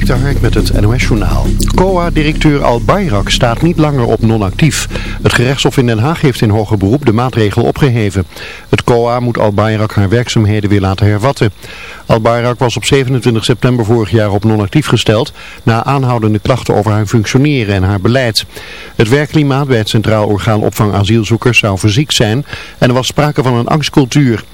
Hark met het NOS-journaal. COA-directeur Al Bayrak staat niet langer op non-actief. Het gerechtshof in Den Haag heeft in hoger beroep de maatregel opgeheven. Het COA moet Al Bayrak haar werkzaamheden weer laten hervatten. Al Bayrak was op 27 september vorig jaar op non-actief gesteld... na aanhoudende klachten over haar functioneren en haar beleid. Het werkklimaat bij het Centraal Orgaan Opvang Asielzoekers zou verziekt zijn... en er was sprake van een angstcultuur.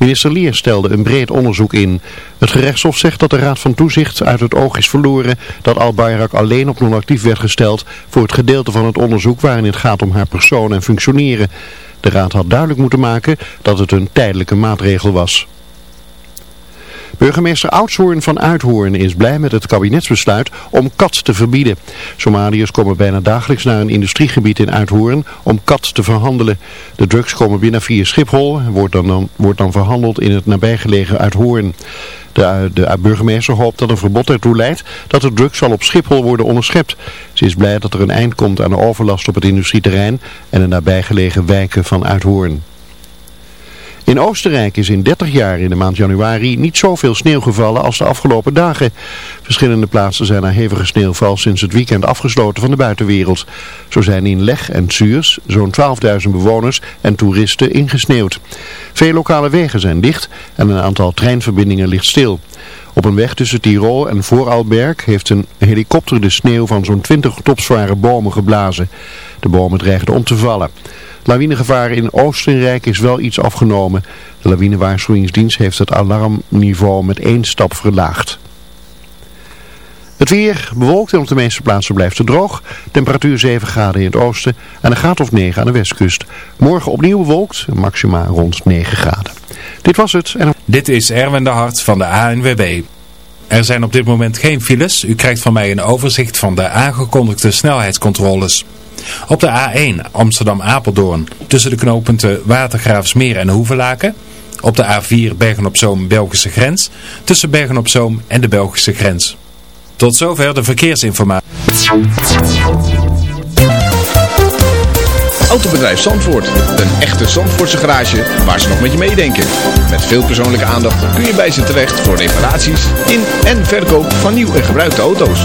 Minister Leer stelde een breed onderzoek in. Het gerechtshof zegt dat de Raad van Toezicht uit het oog is verloren dat Al-Bayrak alleen op non-actief werd gesteld voor het gedeelte van het onderzoek waarin het gaat om haar persoon en functioneren. De Raad had duidelijk moeten maken dat het een tijdelijke maatregel was. Burgemeester Oudshoorn van Uithoorn is blij met het kabinetsbesluit om kat te verbieden. Somaliërs komen bijna dagelijks naar een industriegebied in Uithoorn om kat te verhandelen. De drugs komen binnen via Schiphol en wordt dan, wordt dan verhandeld in het nabijgelegen Uithoorn. De, de burgemeester hoopt dat een verbod ertoe leidt dat de drugs zal op Schiphol worden onderschept. Ze is blij dat er een eind komt aan de overlast op het industrieterrein en de nabijgelegen wijken van Uithoorn. In Oostenrijk is in 30 jaar in de maand januari niet zoveel sneeuw gevallen als de afgelopen dagen. Verschillende plaatsen zijn na hevige sneeuwval sinds het weekend afgesloten van de buitenwereld. Zo zijn in Leg en Zuurs zo'n 12.000 bewoners en toeristen ingesneeuwd. Veel lokale wegen zijn dicht en een aantal treinverbindingen ligt stil. Op een weg tussen Tirol en Vooralberg heeft een helikopter de sneeuw van zo'n 20 topzware bomen geblazen. De bomen dreigden om te vallen. Lawinegevaar in Oostenrijk is wel iets afgenomen. De lawinewaarschuwingsdienst heeft het alarmniveau met één stap verlaagd. Het weer bewolkt en op de meeste plaatsen blijft het droog. Temperatuur 7 graden in het oosten en een graad of 9 aan de westkust. Morgen opnieuw bewolkt, maxima rond 9 graden. Dit was het. En... Dit is Erwin de Hart van de ANWB. Er zijn op dit moment geen files. U krijgt van mij een overzicht van de aangekondigde snelheidscontroles. Op de A1 Amsterdam-Apeldoorn tussen de knooppunten Watergraafsmeer en Hoevelaken. Op de A4 Bergen-op-Zoom Belgische grens tussen Bergen-op-Zoom en de Belgische grens. Tot zover de verkeersinformatie. Autobedrijf Zandvoort. Een echte Zandvoortse garage waar ze nog met je meedenken. Met veel persoonlijke aandacht kun je bij ze terecht voor reparaties in en verkoop van nieuw en gebruikte auto's.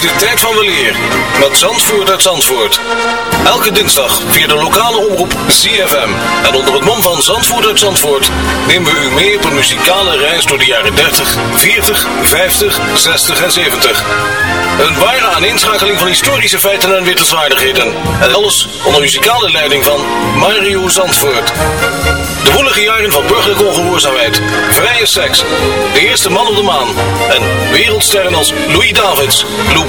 De tijd van weleer met Zandvoort uit Zandvoort. Elke dinsdag via de lokale omroep ZFM. En onder het mom van Zandvoort uit Zandvoort nemen we u mee op een muzikale reis door de jaren 30, 40, 50, 60 en 70. Een ware aaninschakeling van historische feiten en wittelswaardigheden. En alles onder muzikale leiding van Mario Zandvoort. De woelige jaren van burgerlijke ongehoorzaamheid, vrije seks, de eerste man op de maan en wereldsterren als Louis Davids, Lou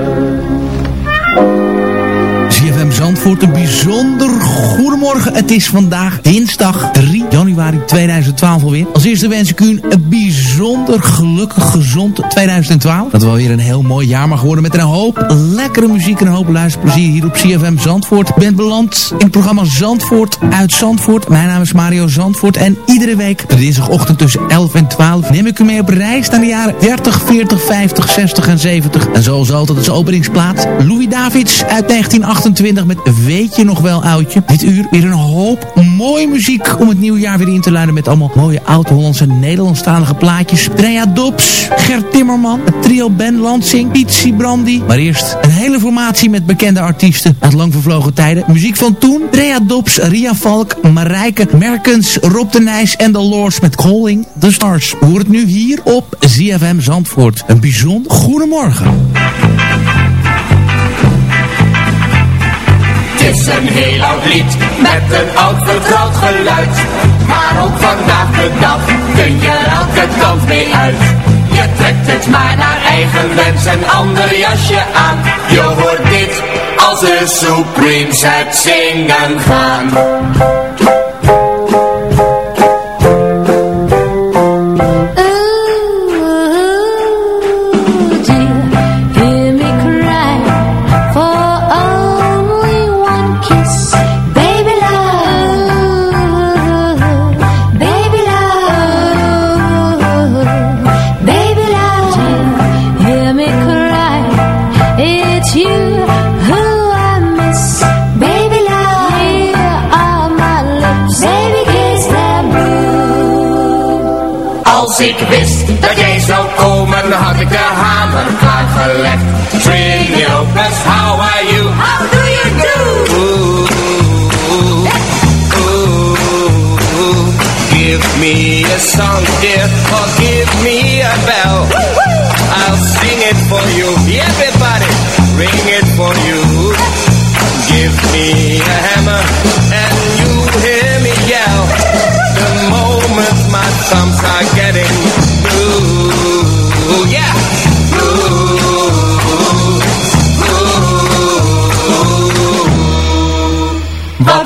Zandvoort, een bijzonder goedemorgen. Het is vandaag dinsdag 3 januari 2012 alweer. Als eerste wens ik u een bijzonder gelukkig, gezond 2012. Dat wel weer een heel mooi jaar mag worden met een hoop lekkere muziek en een hoop luisterplezier hier op CFM Zandvoort. Ik ben beland in het programma Zandvoort uit Zandvoort. Mijn naam is Mario Zandvoort en iedere week dinsdagochtend tussen 11 en 12 neem ik u mee op reis naar de jaren 30, 40, 50, 60 en 70. En zoals altijd is openingsplaats Louis Davids uit 1928 met Weet je nog wel oudje. Dit uur weer een hoop mooie muziek om het nieuwe jaar weer in te luiden met allemaal mooie oud-Hollandse Nederlandstalige plaatjes. Drea Dobbs, Gert Timmerman, het trio Ben Lansing, Piet Sibrandi. Maar eerst een hele formatie met bekende artiesten uit lang vervlogen tijden. Muziek van toen, Drea Dobbs, Ria Valk, Marijke, Merkens, Rob de Nijs en The Lords met Calling the Stars. Hoor het nu hier op ZFM Zandvoort. Een bijzonder goedemorgen. Is een heel oud lied met een oud vertrouwd geluid. Maar ook vandaag de dag kun je elke kant mee uit. Je trekt het maar naar eigen wens en ander jasje aan. Je hoort dit als de Supremes het zingen gaan. Wist dat jij zou komen, had ik de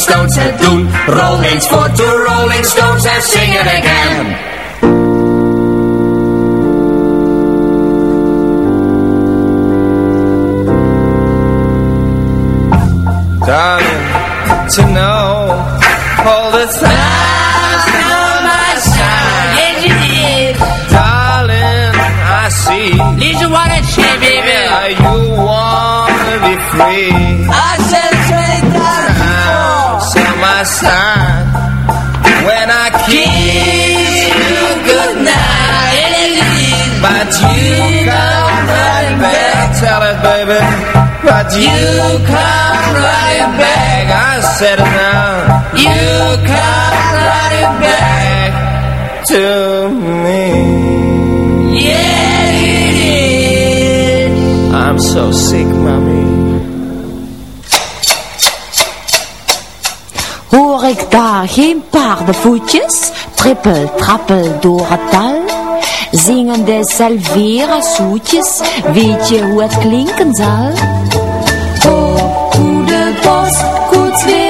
Stones het doen. Rollings for the Rolling Stones and sing it again. Darling, to you come right back. I said it now. You come right back to me. Yeah, you did. I'm so sick, mommy. Hoor ik daar geen paardenvoetjes, trippel, trappel door het dal? Zingende salvera zoetjes, weet je hoe het klinken zal? Oh, hoe de postkoets weer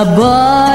above.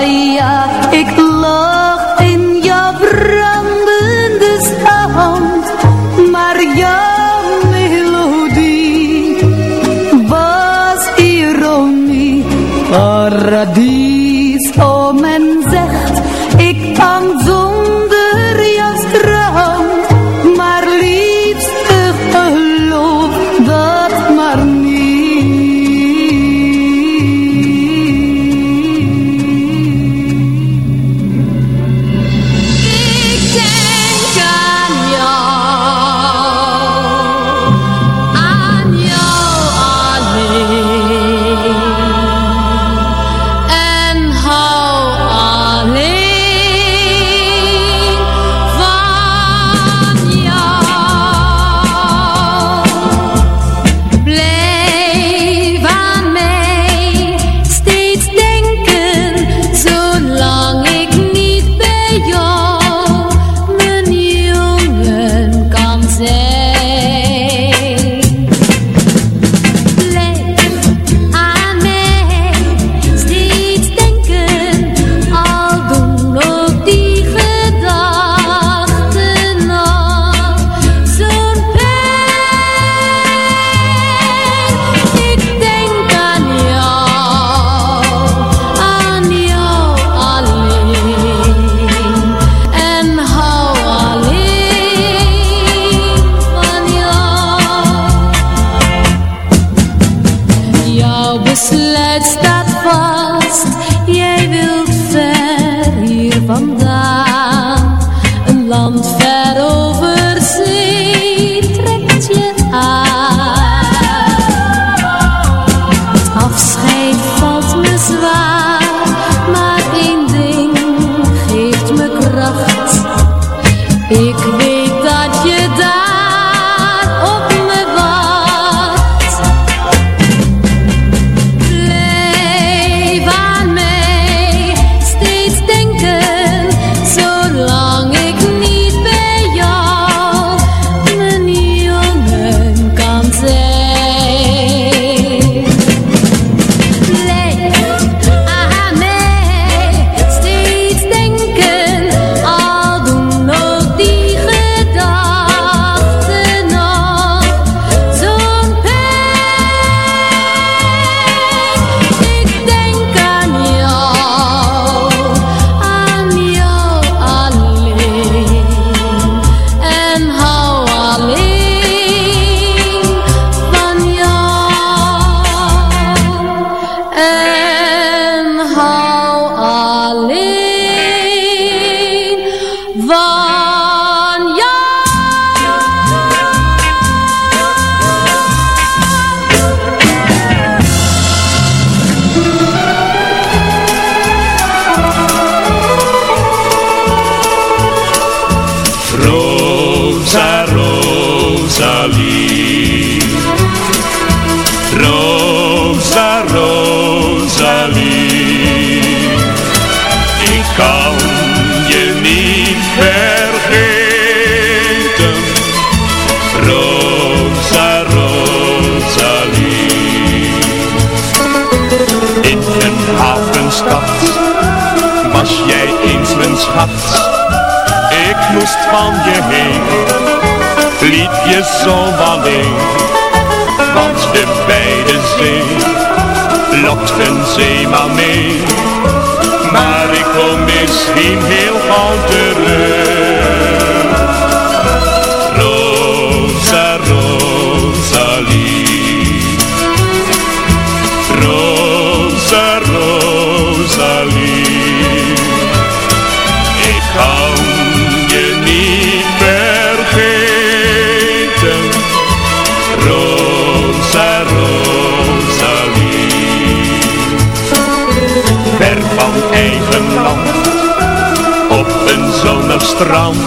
strand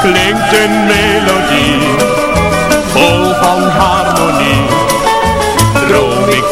klinkt een melodie vol van harmonie. Droom ik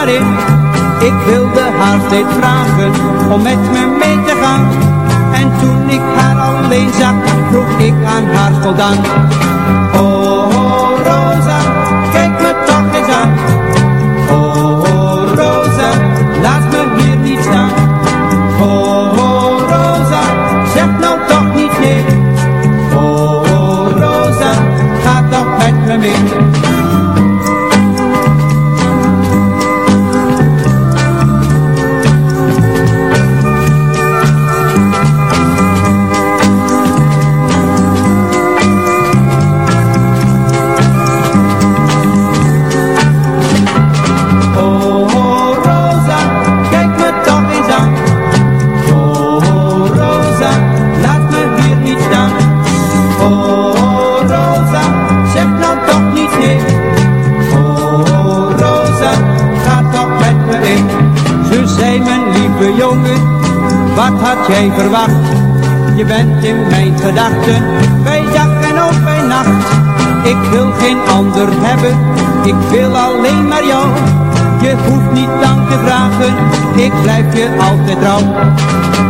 Ik wilde haar steeds vragen om met me mee te gaan. En toen ik haar alleen zag, vroeg ik aan haar voldaan. Je altijd trouw.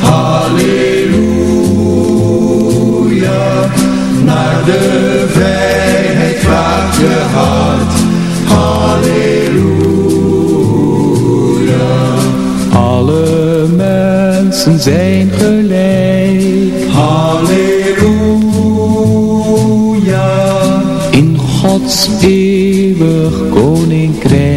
Halleluja, naar de vrijheid gaat je hart. Halleluja, alle mensen zijn gelijk. Halleluja, in Gods eeuwig koninkrijk.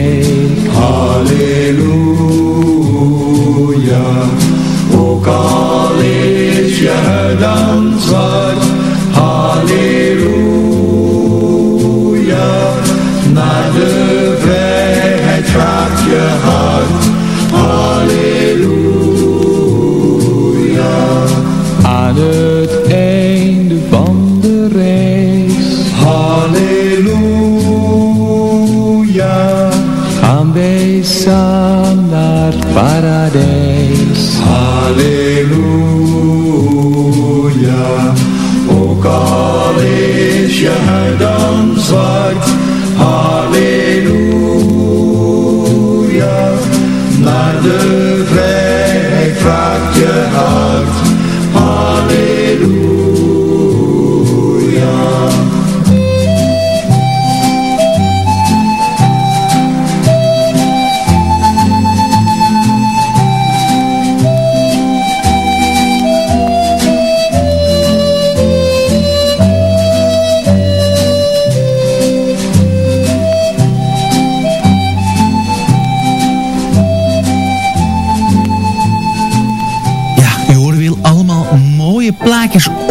Naar de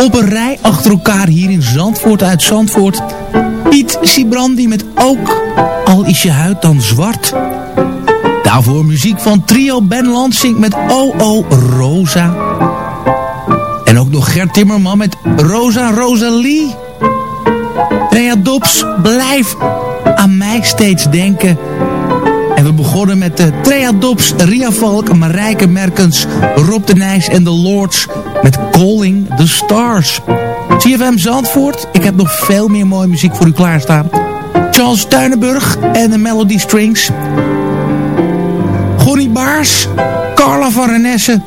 op een rij achter elkaar hier in Zandvoort uit Zandvoort. Piet Sibrandi met ook, al is je huid dan zwart. Daarvoor muziek van trio Ben Lansing met O O Rosa. En ook nog Gert Timmerman met Rosa Rosalie. Rea Dobbs, blijf aan mij steeds denken. En we begonnen met de Trea Dobbs, Ria Valk, Marijke Merkens, Rob de Nijs en de Lords met Calling the Stars. CFM Zandvoort, ik heb nog veel meer mooie muziek voor u klaarstaan. Charles Tuinenburg en de Melody Strings. Gonnie Baars, Carla van Renesse.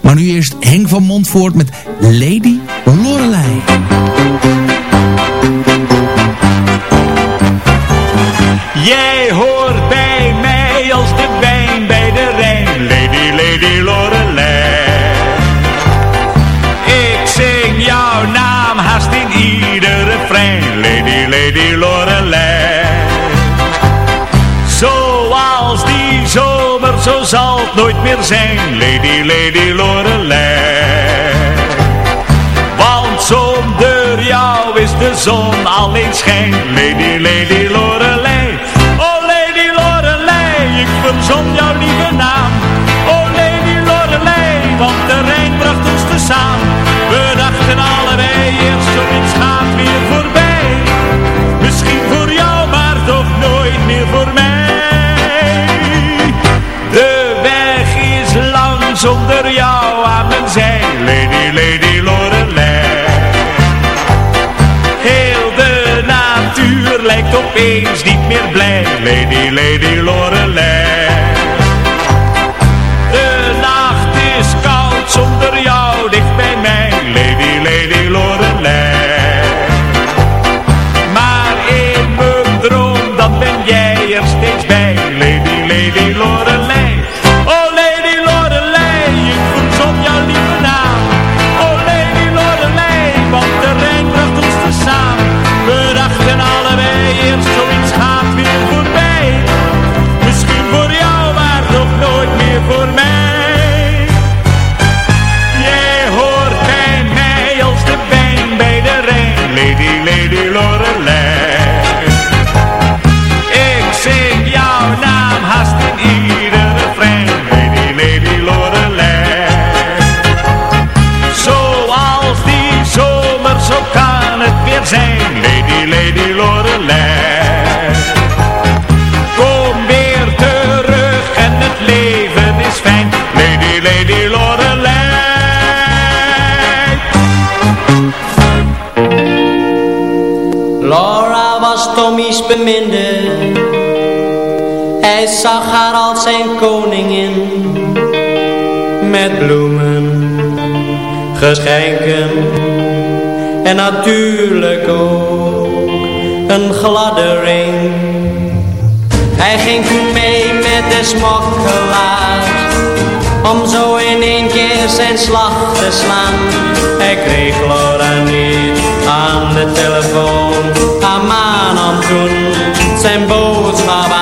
Maar nu eerst Henk van Montvoort met Lady Lorelei. zal het nooit meer zijn, Lady, Lady Lorelei. Want zonder jou is de zon alleen schijn, Lady, Lady Lorelei. Oh Lady Lorelei, ik verzon jouw lieve naam. Oh Lady Lorelei, want de Rijn bracht ons te samen. We dachten allebei. opeens niet meer blij. Lady, lady, lord. koningin met bloemen, geschenken en natuurlijk ook een gladde ring. Hij ging toen mee met de smokkelaar om zo in één keer zijn slag te slaan. Hij kreeg Laura niet aan de telefoon, haar nam toen zijn boodschap aan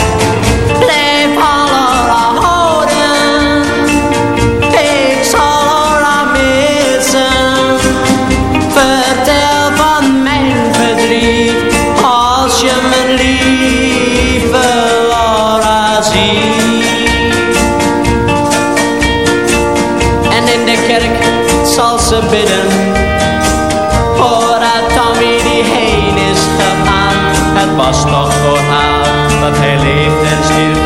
leeft en stil,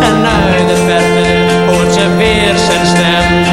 En naar de verte hoort ze weer zijn stem.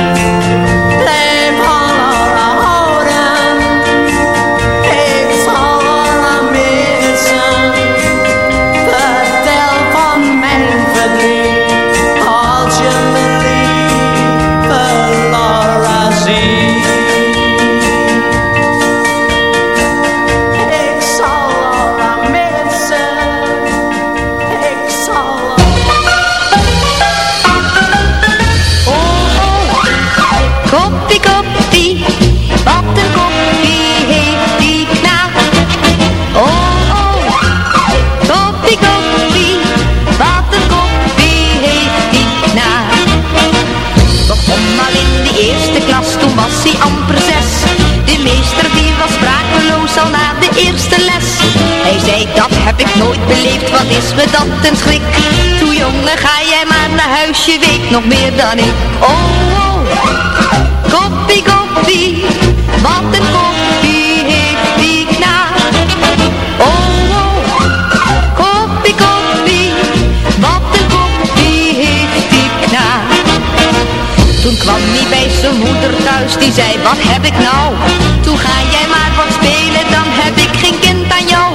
ik nou? Toen ga jij maar wat spelen, dan heb ik geen kind aan jou.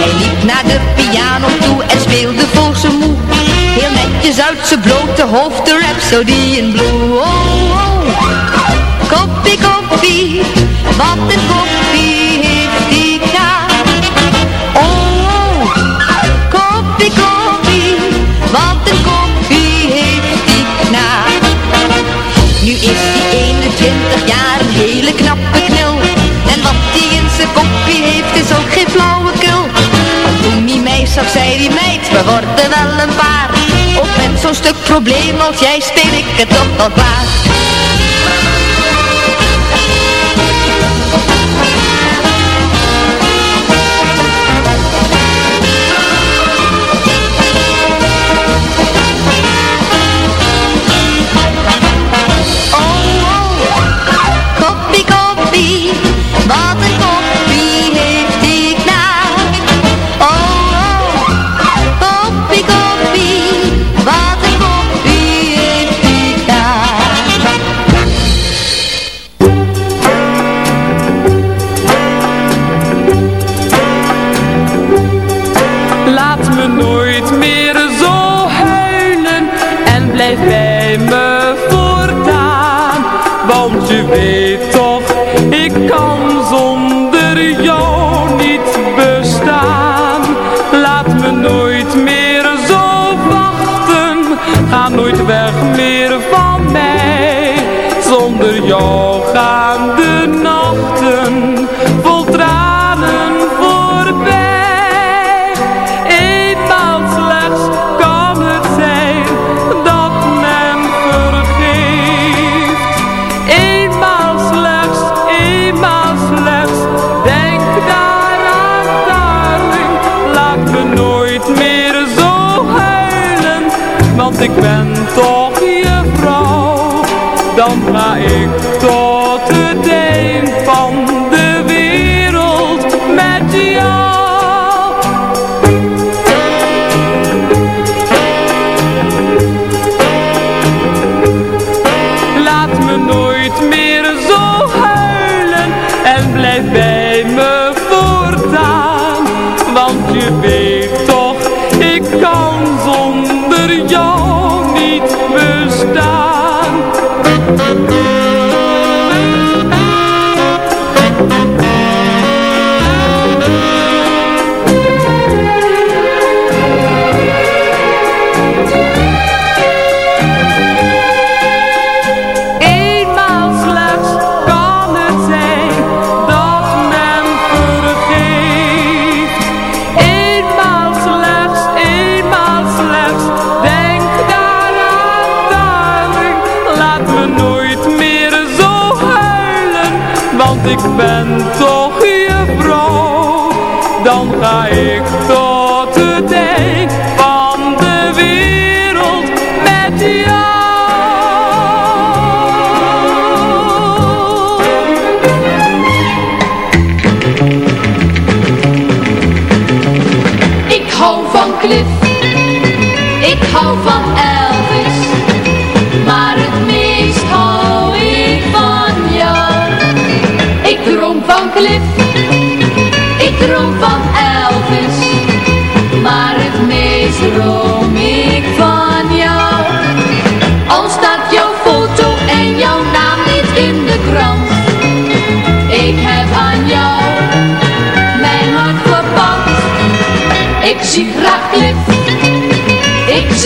Hij liep naar de piano toe en speelde voor zijn moe. Heel netjes uit zijn blote hoofd de Rhapsody in Blue. Oh, oh. Koppie, koppie, wat een worden wel een paar. Met zo'n stuk probleem als jij speel ik het toch wel klaar.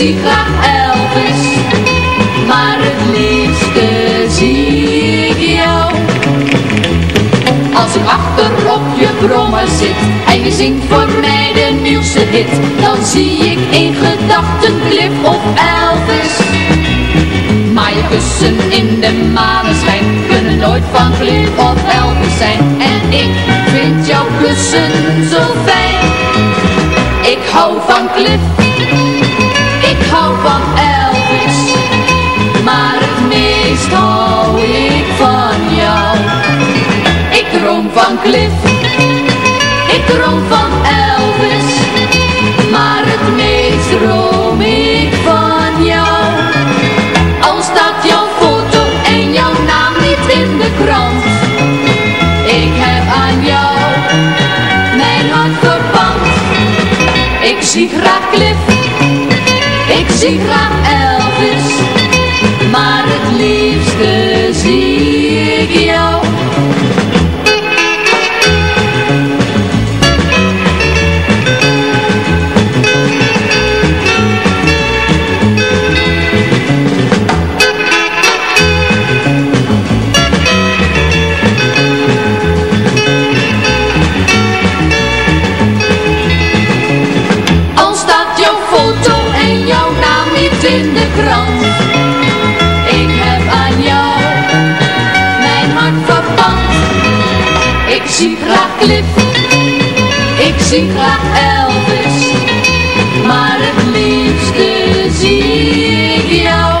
Zie graag Elvis, maar het liefste zie ik jou. Als ik achter op je brommer zit en je zingt voor mij de nieuwste hit, dan zie ik in gedachten Cliff of Elvis. Maar je kussen in de maneschijn kunnen nooit van Cliff of Elvis zijn. En ik vind jouw kussen zo fijn. Ik hou van Cliff, ik hou van Elvis, maar het meest hou ik van jou. Ik droom van Cliff, ik droom van Elvis, maar het meest droom ik van jou. Al staat jouw foto en jouw naam niet in de krant, ik heb aan jou mijn hart verpand. Ik zie graag Cliff, zie zie graag Cliff, ik zie graag Elvis, maar het liefste zie ik jou.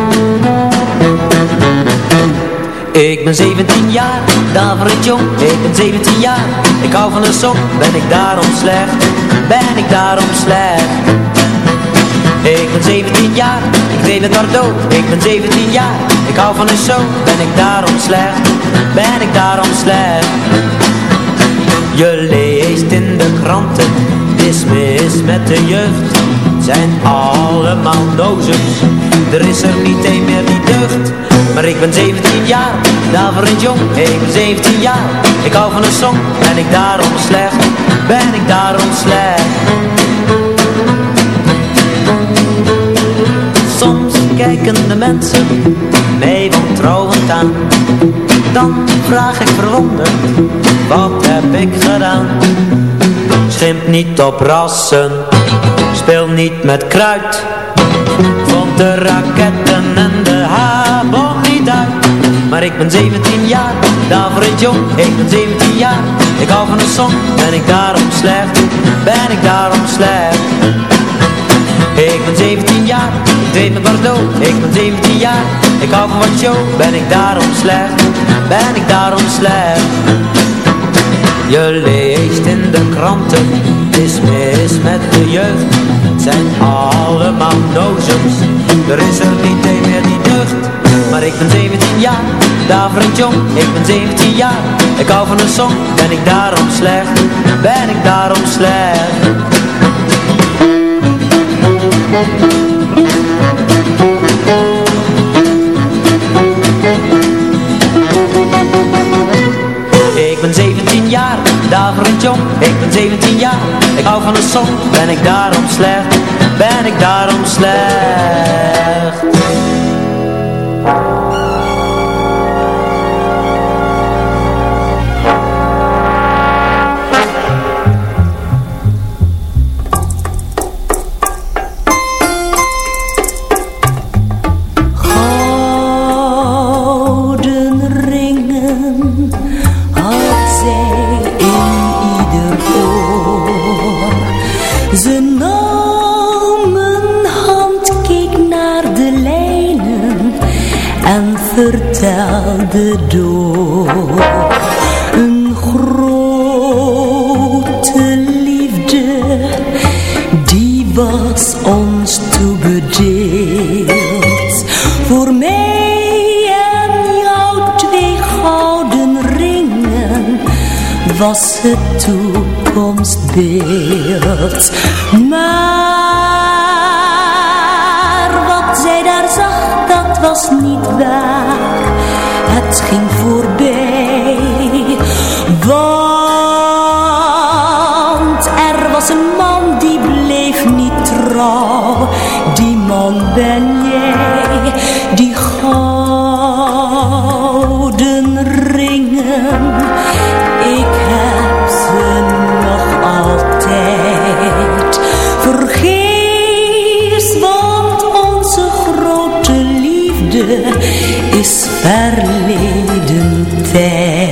Ik ben 17 jaar, daverend jong, ik ben 17 jaar Ik hou van een song, ben ik daarom slecht, ben ik daarom slecht? Ik ben 17 jaar, ik weet het maar dood. Ik ben 17 jaar, ik hou van een show, ben ik daarom slecht, ben ik daarom slecht? Je leest in de kranten, het is mis met de jeugd. Zijn allemaal dozens, er is er niet een meer die deugt maar ik ben 17 jaar, daverend jong, ik ben 17 jaar Ik hou van een song, ben ik daarom slecht, ben ik daarom slecht? Soms kijken de mensen mij wantrouwend aan. Dan vraag ik verwonderd, wat heb ik gedaan? Schimp niet op rassen, speel niet met kruid ik ben 17 jaar, daverend jong. Ik ben 17 jaar, ik hou van een song. Ben ik daarom slecht, ben ik daarom slecht? Ik ben 17 jaar, ik weet met Bordeaux Ik ben 17 jaar, ik hou van wat show Ben ik daarom slecht, ben ik daarom slecht? Je leest in de kranten, het is mis met de jeugd. Zijn allemaal dozens, er is er niet een meer die deugt Maar ik ben 17 jaar, daverend jong, ik ben 17 jaar. Ik hou van een song, ben ik daarom slecht, ben ik daarom slecht? Ik ben 17 jaar, daverend jong, ik ben 17 jaar. Ik hou van een song, ben ik daarom slecht, ben ik daarom slecht door. Een grote liefde, die was ons toebedeeld. Voor mij en jou twee gouden ringen was het toekomstbeeld. Maar wat zij daar zag, dat was niet waar. Het ging voorbij. Want er was een man die bleef niet trouw. Die man ben jij, die gouden is verleden tijd.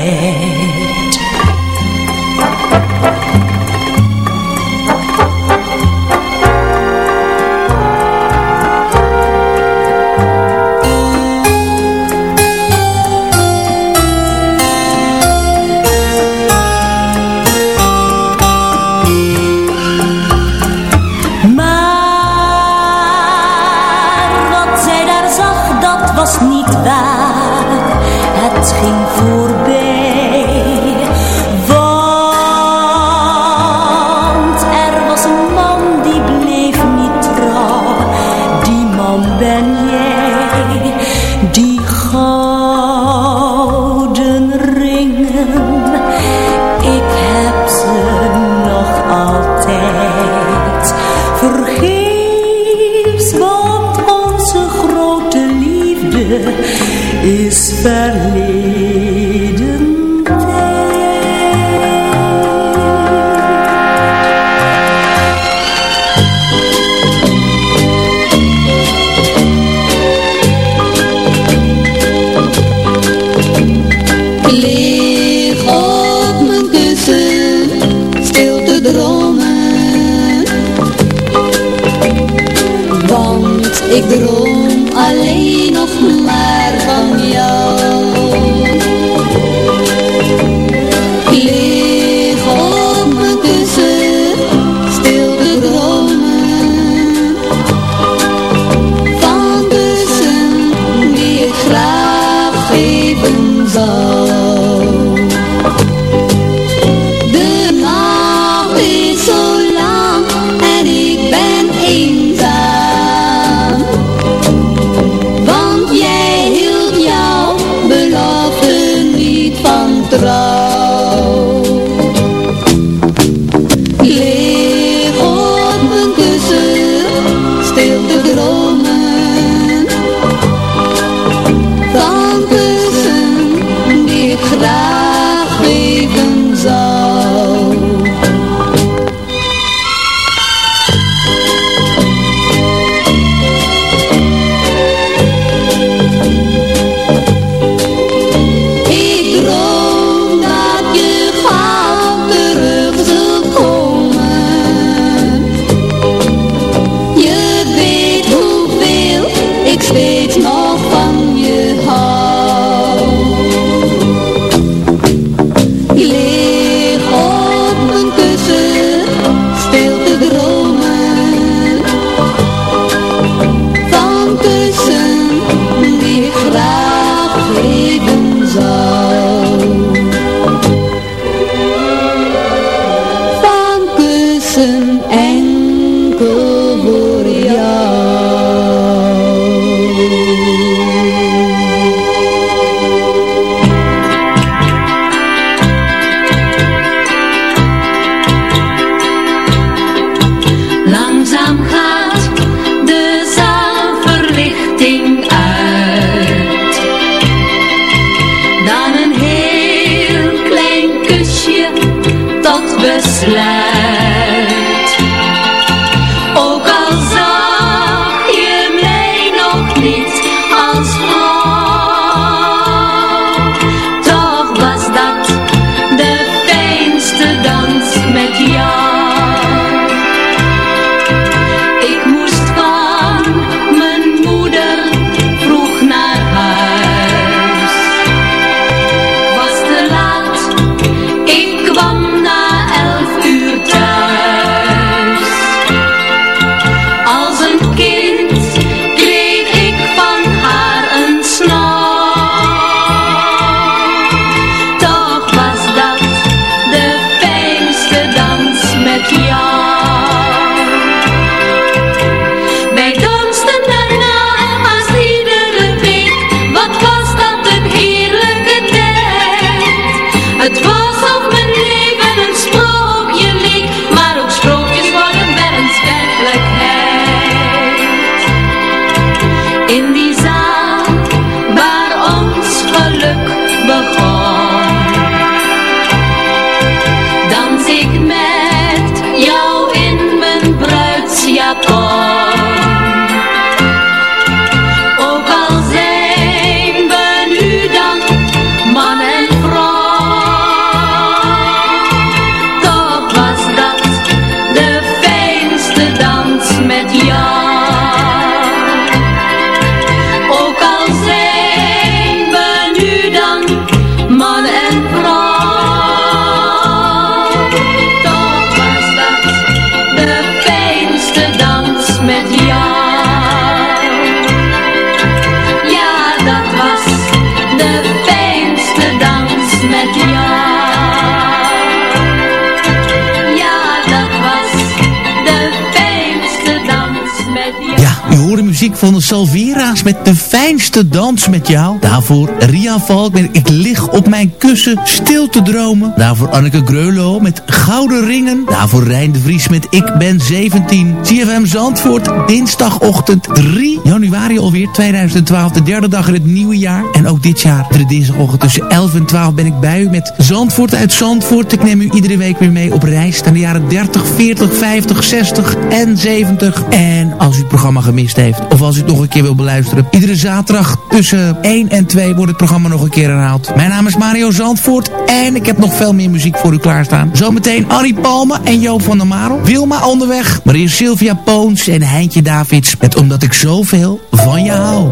Van Salvera's met de fijnste dans met jou. Daarvoor Ria Valk met Ik lig op mijn kussen stil te dromen. Daarvoor Anneke Greulow met Gouden Ringen. Daarvoor Rijn de Vries met Ik ben 17. CFM Zandvoort, dinsdagochtend 3 januari alweer 2012. De derde dag in het nieuwe jaar. En ook dit jaar, de dinsdagochtend tussen 11 en 12 ben ik bij u met Zandvoort uit Zandvoort. Ik neem u iedere week weer mee op reis naar de jaren 30, 40, 50, 60 en 70. En als u het programma gemist heeft, of als u het nog een keer wil beluisteren. Iedere zaterdag tussen 1 en 2 wordt het programma nog een keer herhaald. Mijn naam is Mario Zandvoort en ik heb nog veel meer muziek voor u klaarstaan. Zometeen Annie Palme en Joop van der Marel. Wilma onderweg, maar eerst Sylvia Poons en Heintje Davids met Omdat ik zoveel van je hou.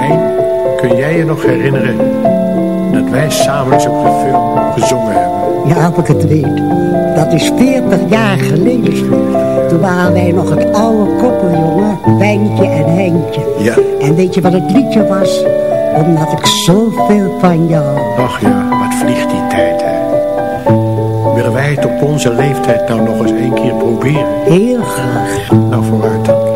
Hein, kun jij je nog herinneren dat wij samen eens op de film gezongen hebben? Ja, als ik het weet. Dat is 40 jaar geleden. Toen waren wij nog het oude koppel, jongen. Wijntje en Heintje. Ja. En weet je wat het liedje was? Omdat ik zoveel van jou. Ach ja, wat vliegt die tijd, hè? Willen wij het op onze leeftijd nou nog eens één keer proberen? Heel graag. Nou, vooruit dan.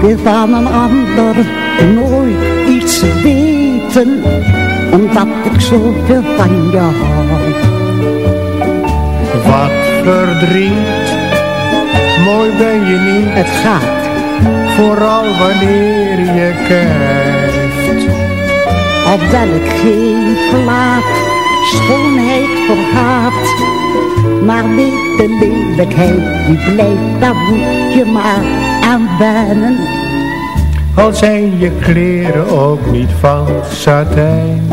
Wil van een ander nooit iets weten, omdat ik zoveel van jou hou. Wat verdriet, mooi ben je niet. Het gaat, vooral wanneer je kijkt. Al ik geen plaat, schoonheid verhaat. Maar niet de lelijkheid die blijft, daar moet je maar aan wennen. Al zijn je kleren ook niet van satijn.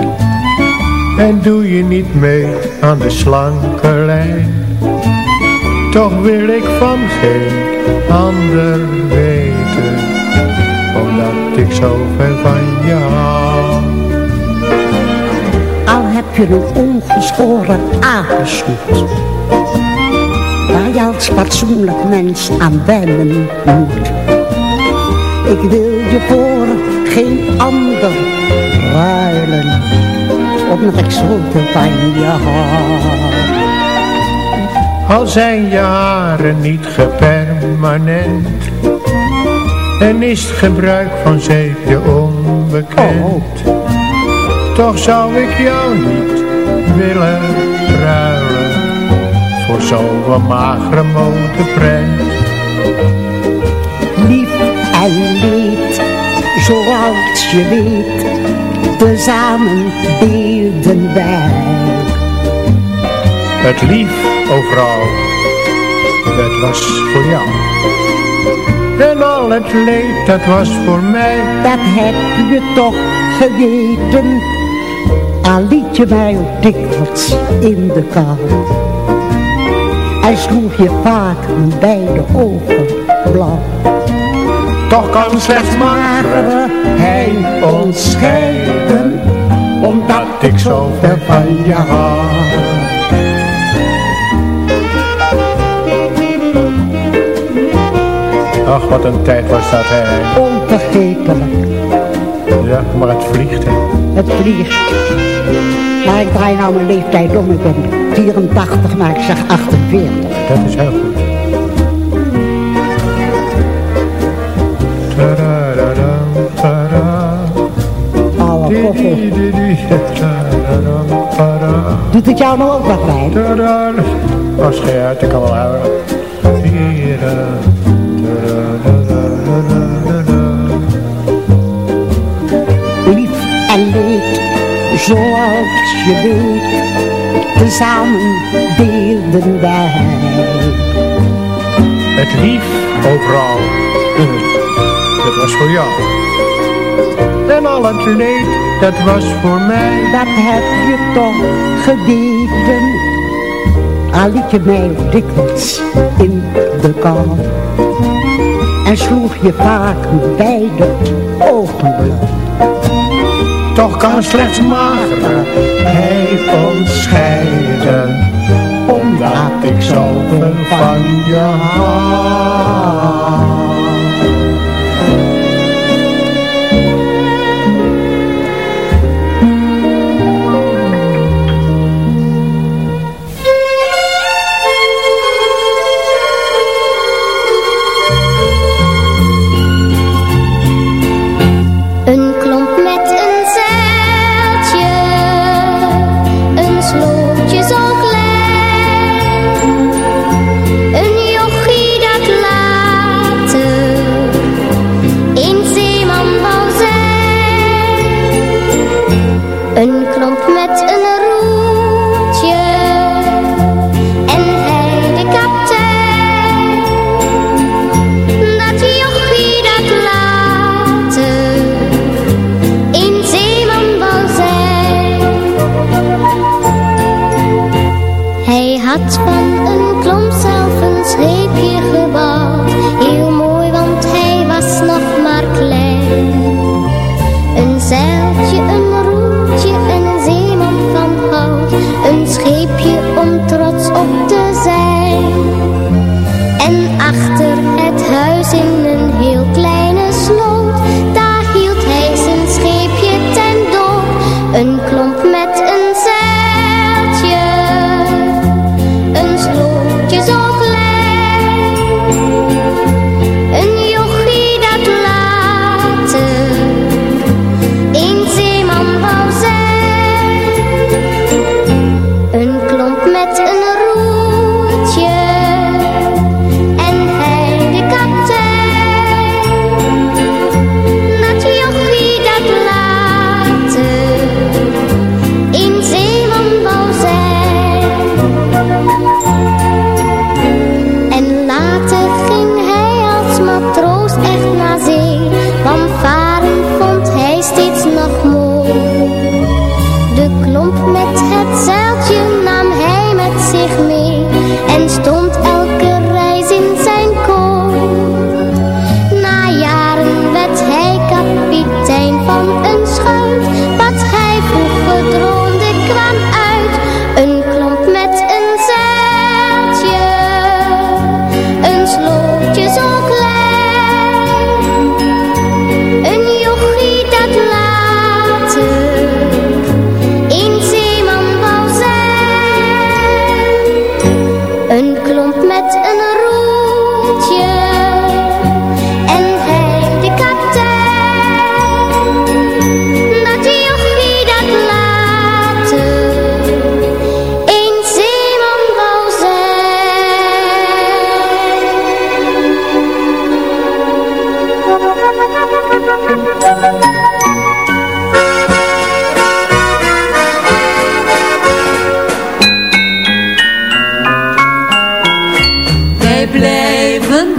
En doe je niet mee aan de slanke lijn. Toch wil ik van geen ander weten. Omdat ik zo ver van je hou. Al heb je een ongeschoren aangesnoet. Als fatsoenlijk mens aan wennen moet. Ik wil je voor geen ander ruilen. Omdat ik zoveel van je hou. Al zijn je haren niet gepermanent En is het gebruik van zeepje onbekend Toch zou ik jou niet willen zo'n magere motorpret Lief en leed, zoals je weet Tezamen beelden wij Het lief overal, dat was voor jou. En al het leed, dat was voor mij. Dat heb je toch geweten, al liet je mij ook dikwijls in de kou. Hij sloeg je vaak met beide ogen blauw. Toch kan slechts maar hij ons scheiden, omdat ik zo ver van je hou. Ach, wat een tijd was dat, hè. Onvergetelijk, Ja, maar het vliegt, hè. het vliegt. Maar ik draai nou mijn leeftijd om, ik ben 84, maar ik zeg 48. Dat is heel goed. Oude koppel. Doet het jou nou ook wat bij? Als uit, ik kan wel houden. Lief en leed, zoals je weet, tezamen deelden wij. Het lief, overal, mm. dat was voor jou. En al het leed, dat was voor mij. Dat heb je toch gediept al liet je mij dikwijls in de kou. En sloeg je vaak beide ogen Toch kan slechts mager, ons scheiden, omdat ik zoveel van je hou. En achter het huis in een heel klein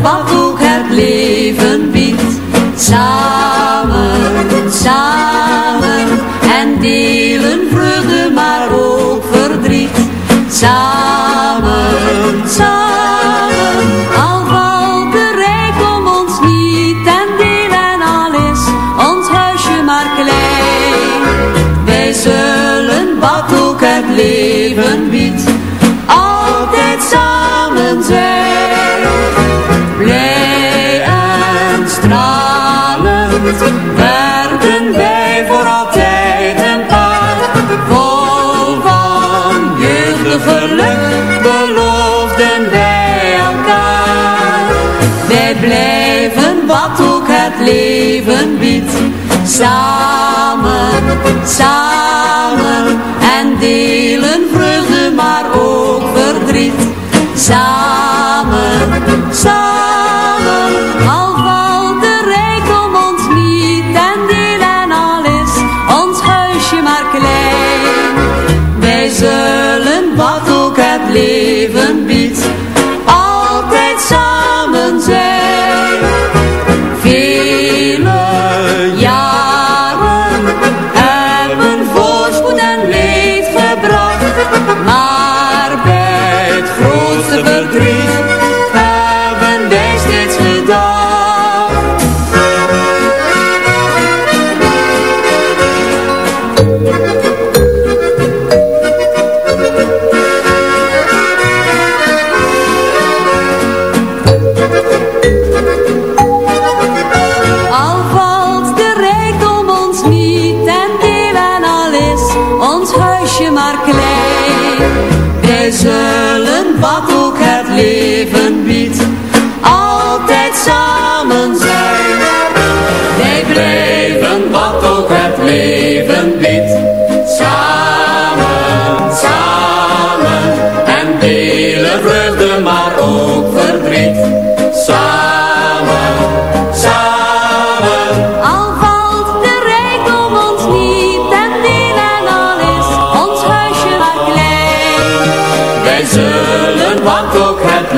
바보 werden wij voor altijd een paar. Vol van jeugdig geluk beloofden wij elkaar. Wij blijven wat ook het leven biedt. Samen, samen en delen vreugde maar ook verdriet. Samen. and beats.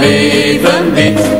leven biedt.